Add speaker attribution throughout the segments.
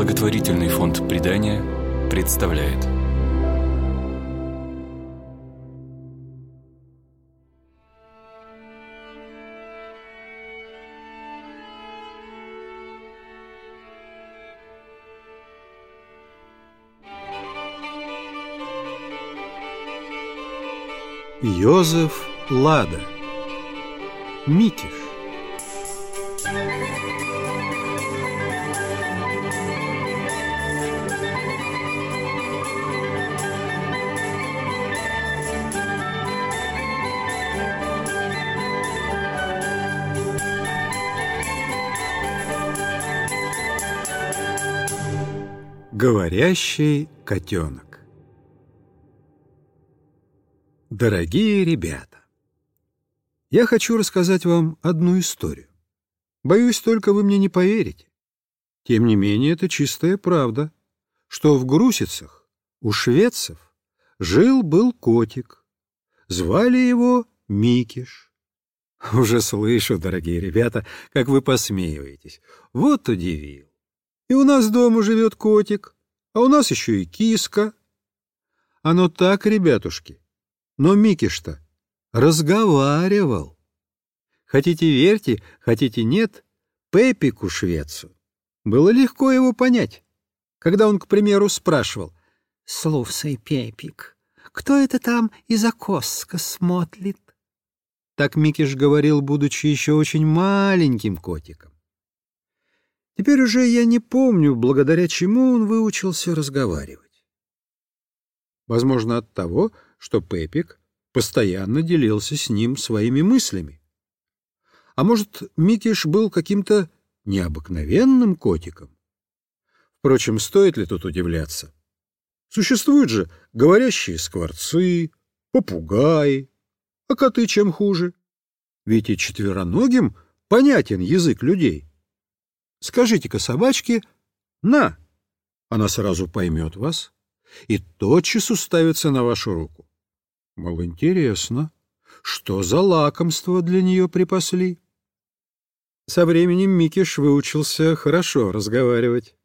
Speaker 1: Благотворительный фонд «Предания» представляет.
Speaker 2: Йозеф Лада. Микиш Говорящий котенок Дорогие ребята, я хочу рассказать вам одну историю. Боюсь, только вы мне не поверите. Тем не менее, это чистая правда, что в Грусицах у шведцев жил-был котик. Звали его Микиш. Уже слышу, дорогие ребята, как вы посмеиваетесь. Вот удивил. И у нас дома живет котик, а у нас еще и киска. Оно так, ребятушки. Но Микиш-то разговаривал. Хотите верьте, хотите нет, Пепику швецу было легко его понять, когда он, к примеру, спрашивал «Слушай, Пепик, кто это там из окоска смотрит?» Так Микиш говорил, будучи еще очень маленьким котиком. Теперь уже я не помню, благодаря чему он выучился разговаривать. Возможно, от того, что Пепик постоянно делился с ним своими мыслями. А может, Микиш был каким-то необыкновенным котиком? Впрочем, стоит ли тут удивляться? Существуют же говорящие скворцы, попугаи, а коты чем хуже? Ведь и четвероногим понятен язык людей. Скажите-ка собачке «на», она сразу поймет вас и тотчас уставится на вашу руку. Мол, интересно, что за лакомство для нее припасли? Со временем Микиш выучился хорошо разговаривать,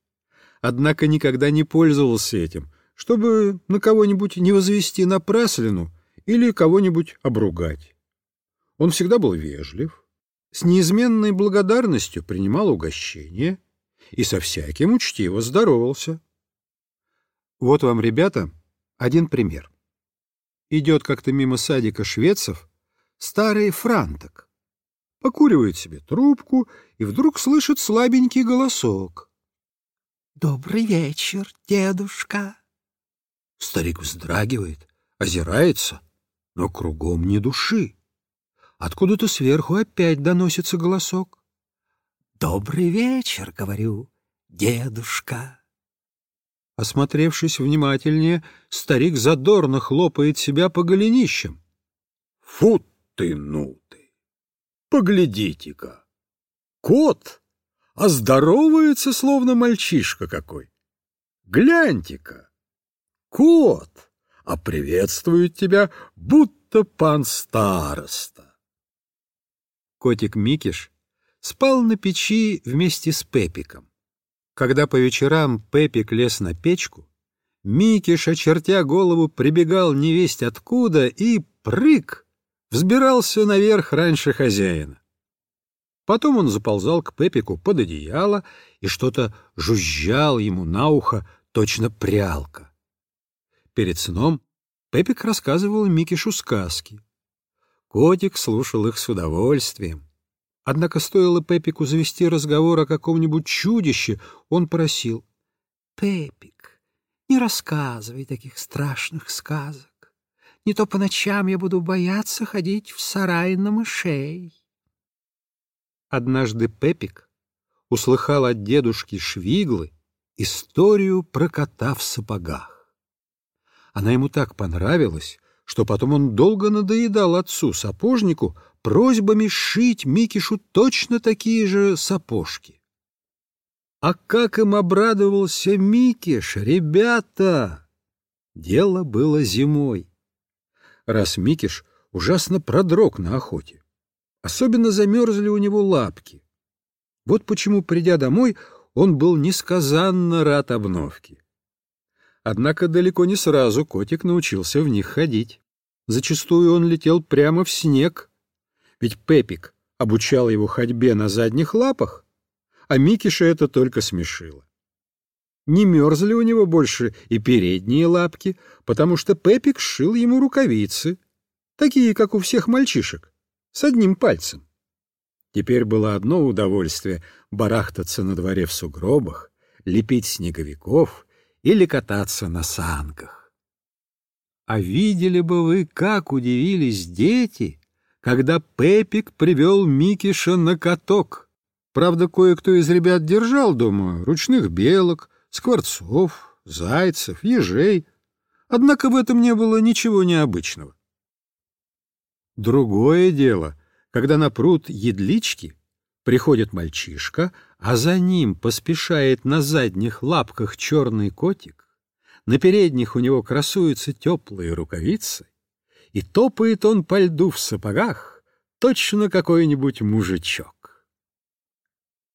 Speaker 2: однако никогда не пользовался этим, чтобы на кого-нибудь не возвести напраслину или кого-нибудь обругать. Он всегда был вежлив, с неизменной благодарностью принимал угощение и со всяким учтиво здоровался. Вот вам, ребята, один пример. Идет как-то мимо садика шведцев старый франток. Покуривает себе трубку и вдруг слышит слабенький голосок.
Speaker 3: «Добрый вечер, дедушка!»
Speaker 2: Старик вздрагивает, озирается, но кругом ни души. Откуда-то сверху опять доносится голосок.
Speaker 3: «Добрый вечер, — говорю, — дедушка!»
Speaker 2: Осмотревшись внимательнее, старик задорно хлопает себя по голенищам. «Фу ты, ну ты! Поглядите-ка! Кот! А здоровается, словно мальчишка какой! Гляньте-ка! Кот! А приветствует тебя, будто пан староста!» Котик Микиш спал на печи вместе с Пепиком. Когда по вечерам Пепик лез на печку, Микиш, очертя голову, прибегал невесть откуда и, прыг, взбирался наверх раньше хозяина. Потом он заползал к Пепику под одеяло и что-то жужжал ему на ухо, точно прялка. Перед сном Пепик рассказывал Микишу сказки. Котик слушал их с удовольствием. Однако стоило Пепику завести разговор о каком-нибудь чудище, он просил.
Speaker 3: — Пепик, не рассказывай таких страшных сказок. Не то по ночам я буду бояться ходить в сарай на мышей.
Speaker 2: Однажды Пепик услыхал от дедушки Швиглы историю про кота в сапогах. Она ему так понравилась, что потом он долго надоедал отцу-сапожнику просьбами сшить Микишу точно такие же сапожки. А как им обрадовался Микиш, ребята! Дело было зимой. Раз Микиш ужасно продрог на охоте. Особенно замерзли у него лапки. Вот почему, придя домой, он был несказанно рад обновке. Однако далеко не сразу котик научился в них ходить. Зачастую он летел прямо в снег, ведь Пепик обучал его ходьбе на задних лапах, а Микиша это только смешило. Не мерзли у него больше и передние лапки, потому что Пепик сшил ему рукавицы, такие, как у всех мальчишек, с одним пальцем. Теперь было одно удовольствие — барахтаться на дворе в сугробах, лепить снеговиков или кататься на санках. А видели бы вы, как удивились дети, когда Пепик привел Микиша на каток. Правда, кое-кто из ребят держал дома ручных белок, скворцов, зайцев, ежей. Однако в этом не было ничего необычного. Другое дело, когда на пруд едлички приходит мальчишка, а за ним поспешает на задних лапках черный котик, на передних у него красуются теплые рукавицы, и топает он по льду в сапогах, точно какой-нибудь мужичок.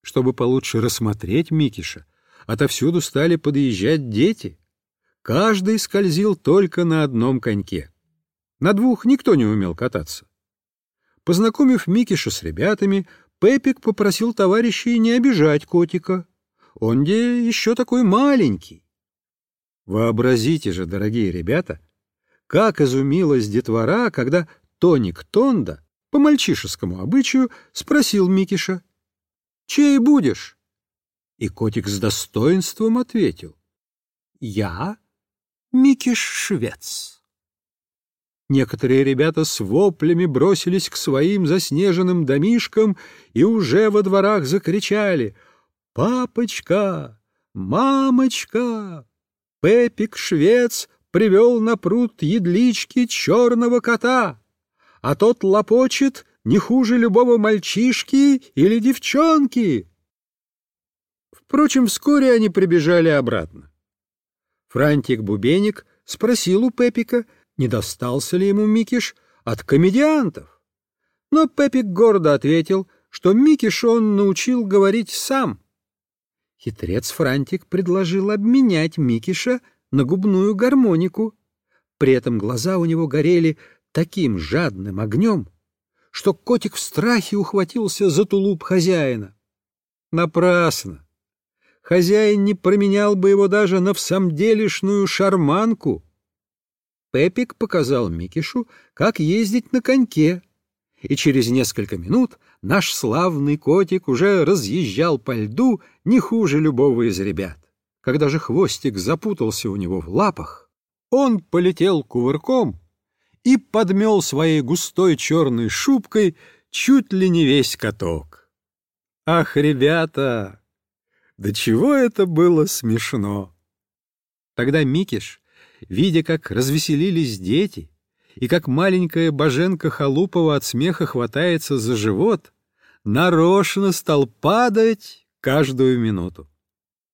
Speaker 2: Чтобы получше рассмотреть Микиша, отовсюду стали подъезжать дети. Каждый скользил только на одном коньке. На двух никто не умел кататься. Познакомив Микиша с ребятами, Пепик попросил товарищей не обижать котика. Он где еще такой маленький. Вообразите же, дорогие ребята, как изумилась детвора, когда Тоник Тонда по мальчишескому обычаю спросил Микиша, «Чей будешь?» И котик с достоинством ответил, «Я Микиш-швец». Некоторые ребята с воплями бросились к своим заснеженным домишкам и уже во дворах закричали «Папочка! Мамочка!» Пепик-швец привел на пруд едлички черного кота, а тот лопочет не хуже любого мальчишки или девчонки. Впрочем, вскоре они прибежали обратно. Франтик-бубеник спросил у Пепика — не достался ли ему Микиш от комедиантов. Но Пепик гордо ответил, что Микиш он научил говорить сам. Хитрец Франтик предложил обменять Микиша на губную гармонику. При этом глаза у него горели таким жадным огнем, что котик в страхе ухватился за тулуп хозяина. Напрасно! Хозяин не променял бы его даже на всамделишную шарманку — Пепик показал Микишу, как ездить на коньке, и через несколько минут наш славный котик уже разъезжал по льду не хуже любого из ребят. Когда же хвостик запутался у него в лапах, он полетел кувырком и подмел своей густой черной шубкой чуть ли не весь каток. Ах, ребята, до чего это было смешно! Тогда Микиш видя, как развеселились дети, и как маленькая боженка Халупова от смеха хватается за живот, нарочно стал падать каждую минуту.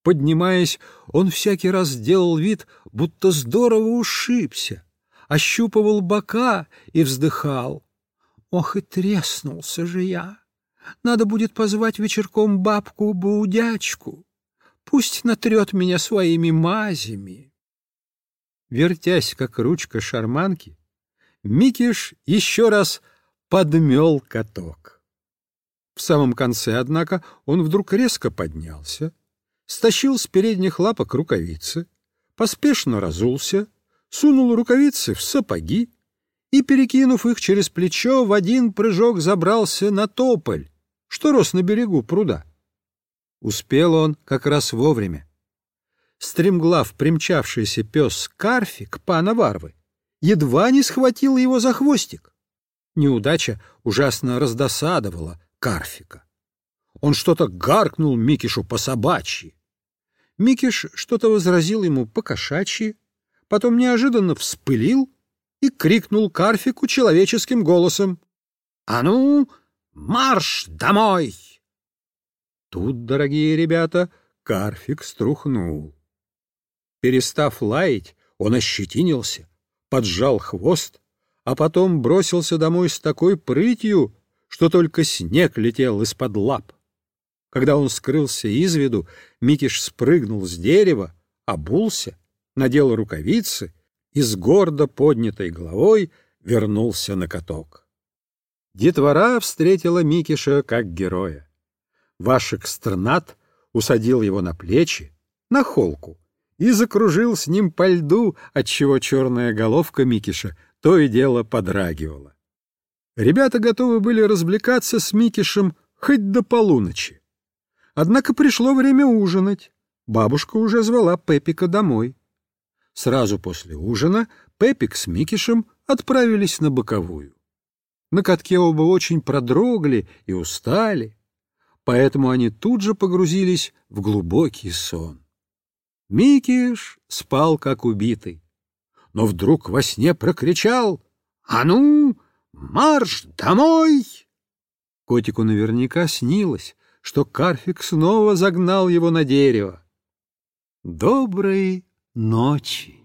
Speaker 2: Поднимаясь, он всякий раз делал вид, будто здорово ушибся, ощупывал бока и вздыхал. «Ох, и треснулся же я! Надо будет позвать вечерком бабку-баудячку. Пусть натрет меня своими мазями». Вертясь, как ручка шарманки, Микиш еще раз подмел каток. В самом конце, однако, он вдруг резко поднялся, стащил с передних лапок рукавицы, поспешно разулся, сунул рукавицы в сапоги и, перекинув их через плечо, в один прыжок забрался на тополь, что рос на берегу пруда. Успел он как раз вовремя стремглав примчавшийся пес Карфик, пана Варвы, едва не схватил его за хвостик. Неудача ужасно раздосадовала Карфика. Он что-то гаркнул Микишу по собачьи. Микиш что-то возразил ему по кошачьи, потом неожиданно вспылил и крикнул Карфику человеческим голосом. «А ну, марш домой!» Тут, дорогие ребята, Карфик струхнул. Перестав лаять, он ощетинился, поджал хвост, а потом бросился домой с такой прытью, что только снег летел из-под лап. Когда он скрылся из виду, Микиш спрыгнул с дерева, обулся, надел рукавицы и с гордо поднятой головой вернулся на каток. Детвора встретила Микиша как героя. Вашек Стернат усадил его на плечи, на холку, и закружил с ним по льду, отчего черная головка Микиша то и дело подрагивала. Ребята готовы были развлекаться с Микишем хоть до полуночи. Однако пришло время ужинать. Бабушка уже звала Пепика домой. Сразу после ужина Пепик с Микишем отправились на боковую. На катке оба очень продрогли и устали, поэтому они тут же погрузились в глубокий сон. Микиш спал как убитый, но вдруг во сне прокричал «А ну, марш домой!» Котику наверняка снилось, что Карфик снова загнал его на дерево. Доброй ночи!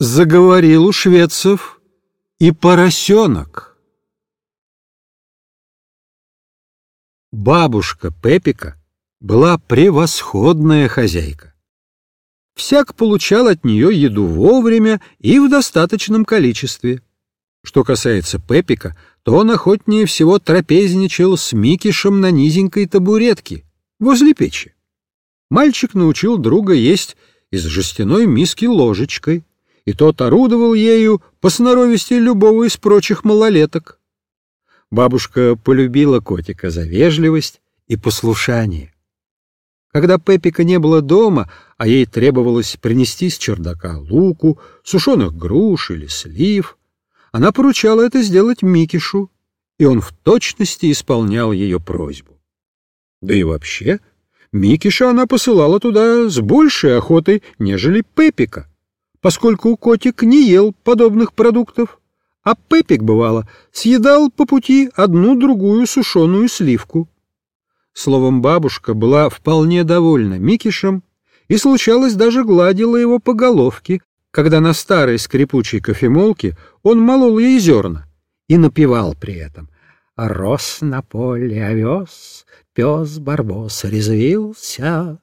Speaker 2: Заговорил у шведцев и поросенок. Бабушка Пепика была превосходная хозяйка. Всяк получал от нее еду вовремя и в достаточном количестве. Что касается Пепика, то он охотнее всего трапезничал с Микишем на низенькой табуретке возле печи. Мальчик научил друга есть из жестяной миски ложечкой, и тот орудовал ею по сноровисти любого из прочих малолеток. Бабушка полюбила котика за вежливость и послушание. Когда Пепика не было дома, а ей требовалось принести с чердака луку, сушеных груш или слив, она поручала это сделать Микишу, и он в точности исполнял ее просьбу. Да и вообще, Микиша она посылала туда с большей охотой, нежели Пепика поскольку котик не ел подобных продуктов, а Пепик, бывало, съедал по пути одну-другую сушеную сливку. Словом, бабушка была вполне довольна Микишем и, случалось, даже гладила его по головке, когда на старой скрипучей кофемолке он молол ей зерна и напевал при этом «А «Рос на поле овес, пес барбос резвился».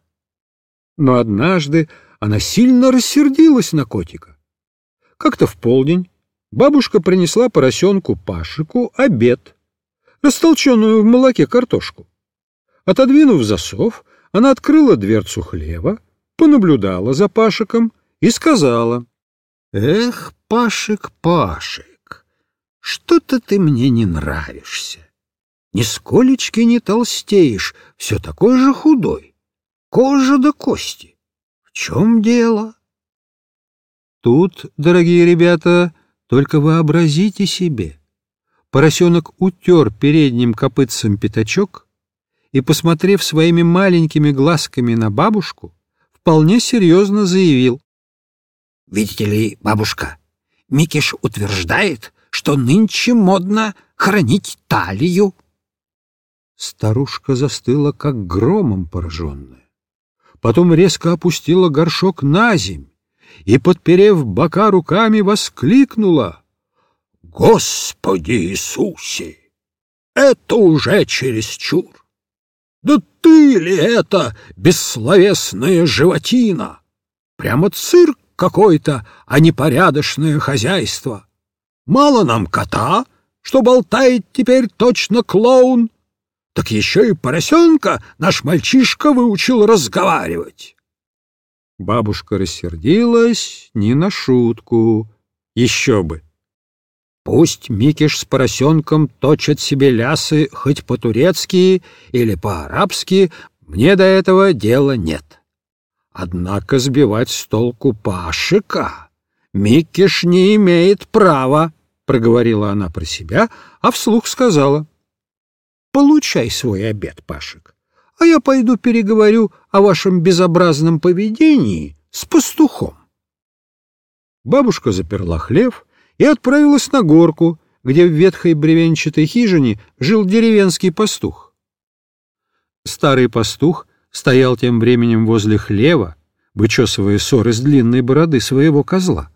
Speaker 2: Но однажды она сильно рассердилась на котика. Как-то в полдень бабушка принесла поросенку Пашику обед, растолченную в молоке картошку. Отодвинув засов, она открыла дверцу хлева, понаблюдала за Пашиком и сказала, «Эх, Пашик, Пашик, что-то ты мне не нравишься. Нисколечки не толстеешь, все такой же худой, кожа до кости чем дело? Тут, дорогие ребята, только вообразите себе. Поросенок утер передним копытцем пятачок и, посмотрев своими маленькими глазками на бабушку, вполне серьезно заявил. «Видите ли, бабушка, Микиш утверждает, что нынче модно хранить талию». Старушка застыла, как громом пораженная потом резко опустила горшок на земь и, подперев бока руками, воскликнула «Господи Иисусе! Это уже чересчур! Да ты ли это, бессловесная животина? Прямо цирк какой-то, а не порядочное хозяйство! Мало нам кота, что болтает теперь точно клоун, так еще и поросенка наш мальчишка выучил разговаривать. Бабушка рассердилась не на шутку. Еще бы. Пусть Микиш с поросенком точат себе лясы хоть по-турецки или по-арабски, мне до этого дела нет. Однако сбивать с толку Пашика Микиш не имеет права, — проговорила она про себя, а вслух сказала — Получай свой обед, Пашек, а я пойду переговорю о вашем безобразном поведении с пастухом. Бабушка заперла хлев и отправилась на горку, где в ветхой бревенчатой хижине жил деревенский пастух. Старый пастух стоял тем временем возле хлева, вычесывая ссор из длинной бороды своего козла.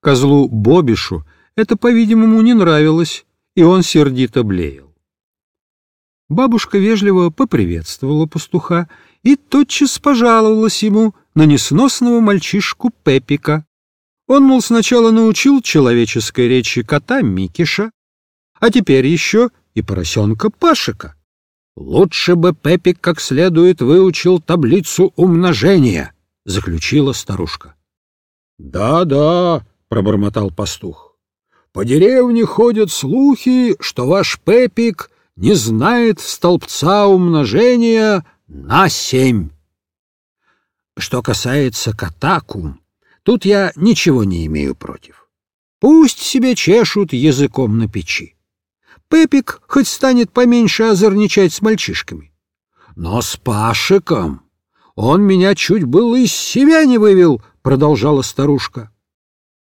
Speaker 2: Козлу Бобишу это, по-видимому, не нравилось, и он сердито блеял. Бабушка вежливо поприветствовала пастуха и тотчас пожаловалась ему на несносного мальчишку Пепика. Он, мол, сначала научил человеческой речи кота Микиша, а теперь еще и поросенка Пашика. Лучше бы Пепик как следует выучил таблицу умножения, — заключила старушка. «Да, — Да-да, — пробормотал пастух, — по деревне ходят слухи, что ваш Пепик не знает столбца умножения на семь. Что касается катакум, тут я ничего не имею против. Пусть себе чешут языком на печи. Пепик хоть станет поменьше озорничать с мальчишками. Но с Пашиком он меня чуть было из себя не вывел, — продолжала старушка.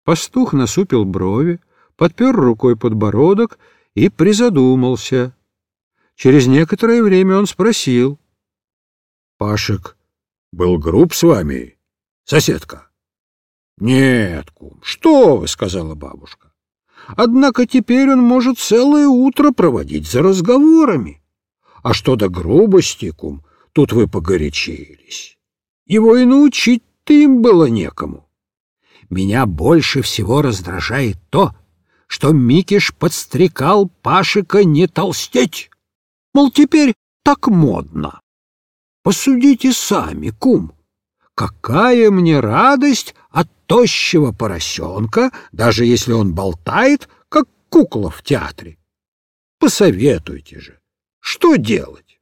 Speaker 2: Пастух насупил брови, подпер рукой подбородок и призадумался. Через некоторое время он спросил. — Пашек был груб с вами, соседка? — Нет, кум, что вы, — сказала бабушка. Однако теперь он может целое утро проводить за разговорами. А что до грубости, кум, тут вы погорячились. Его и научить-то им было некому. Меня больше всего раздражает то, что Микиш подстрекал Пашика не толстеть. Мол, теперь так модно. Посудите сами, кум. Какая мне радость от тощего поросенка, даже если он болтает, как кукла в театре. Посоветуйте же, что делать?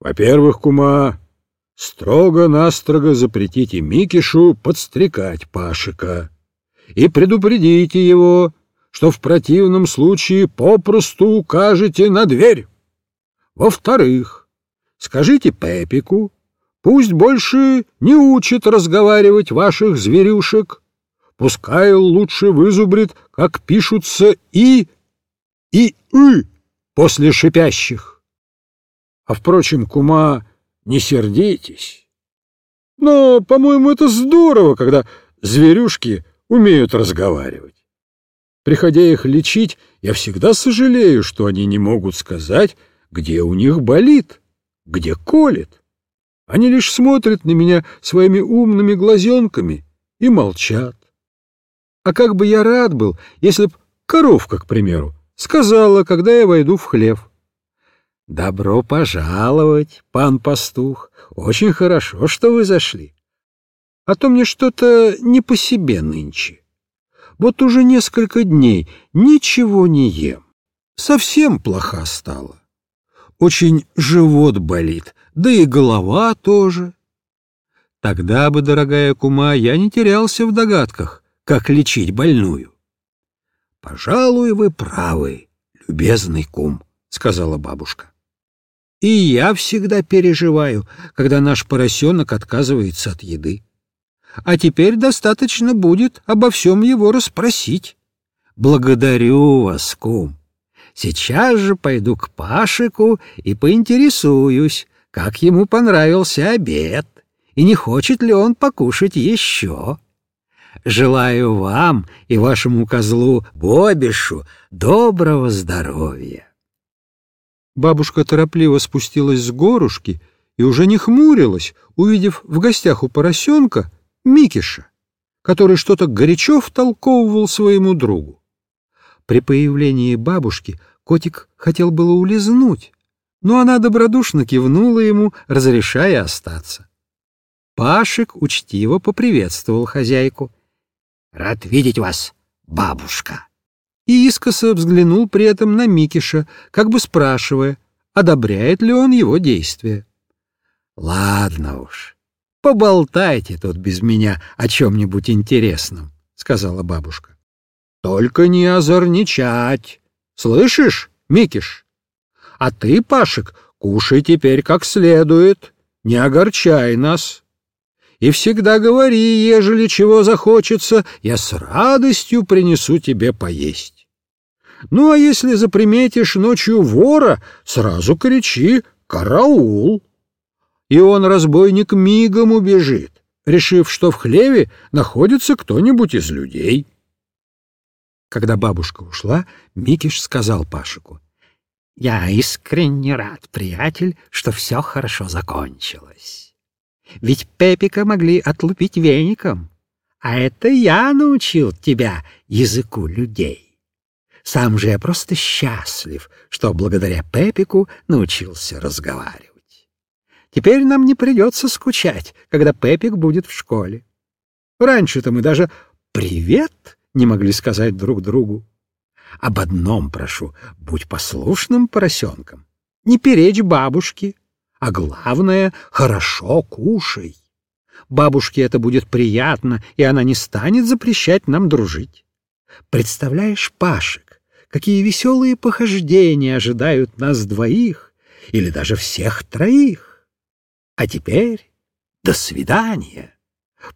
Speaker 2: Во-первых, кума, строго-настрого запретите Микишу подстрекать Пашика и предупредите его, что в противном случае попросту укажете на дверь. Во-вторых, скажите Пепику, Пусть больше не учит разговаривать ваших зверюшек. Пускай лучше вызубрит, как пишутся «и» и «ы» после шипящих. А, впрочем, кума, не сердитесь. Но, по-моему, это здорово, когда зверюшки умеют разговаривать. Приходя их лечить, я всегда сожалею, что они не могут сказать, где у них болит, где колет. Они лишь смотрят на меня своими умными глазенками и молчат. А как бы я рад был, если б коровка, к примеру, сказала, когда я войду в хлев. «Добро пожаловать, пан пастух. Очень хорошо, что вы зашли. А то мне что-то не по себе нынче. Вот уже несколько дней ничего не ем. Совсем плоха стала. Очень живот болит, да и голова тоже. Тогда бы, дорогая кума, я не терялся в догадках, как лечить больную. — Пожалуй, вы правы, любезный кум, — сказала бабушка. — И я всегда переживаю, когда наш поросенок отказывается от еды. А теперь достаточно будет обо всем его расспросить. Благодарю вас, кум. Сейчас же пойду к Пашику и поинтересуюсь, как ему понравился обед и не хочет ли он покушать еще. Желаю вам и вашему козлу Бобишу доброго здоровья. Бабушка торопливо спустилась с горушки и уже не хмурилась, увидев в гостях у поросенка Микиша, который что-то горячо втолковывал своему другу. При появлении бабушки котик хотел было улизнуть, но она добродушно кивнула ему, разрешая остаться. Пашик учтиво поприветствовал хозяйку. — Рад видеть вас, бабушка. И искоса взглянул при этом на Микиша, как бы спрашивая, одобряет ли он его действия. — Ладно уж, поболтайте тут без меня о чем-нибудь интересном, — сказала бабушка. — Только не озорничать. Слышишь, Микиш? А ты, Пашек, кушай теперь как следует, не огорчай нас. И всегда говори, ежели чего захочется, я с радостью принесу тебе поесть. Ну, а если заприметишь ночью вора, сразу кричи «Караул!» И он, разбойник, мигом убежит, решив, что в хлеве находится кто-нибудь из людей.
Speaker 4: Когда бабушка ушла, Микиш сказал Пашику.
Speaker 2: — Я искренне рад, приятель, что все хорошо закончилось. Ведь Пепика могли отлупить веником, а это я научил тебя языку людей. Сам же я просто счастлив, что благодаря Пепику научился разговаривать. Теперь нам не придется скучать, когда Пепик будет в школе. Раньше-то мы даже «привет» не могли сказать друг другу. Об одном прошу — будь послушным поросенком, не перечь бабушке, а главное — хорошо кушай. Бабушке это будет приятно, и она не станет запрещать нам дружить. Представляешь, Пашек, какие веселые похождения ожидают нас двоих или даже всех троих. А теперь до свидания.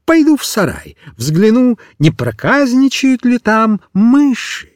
Speaker 2: Пойду в сарай, взгляну, не проказничают ли там мыши.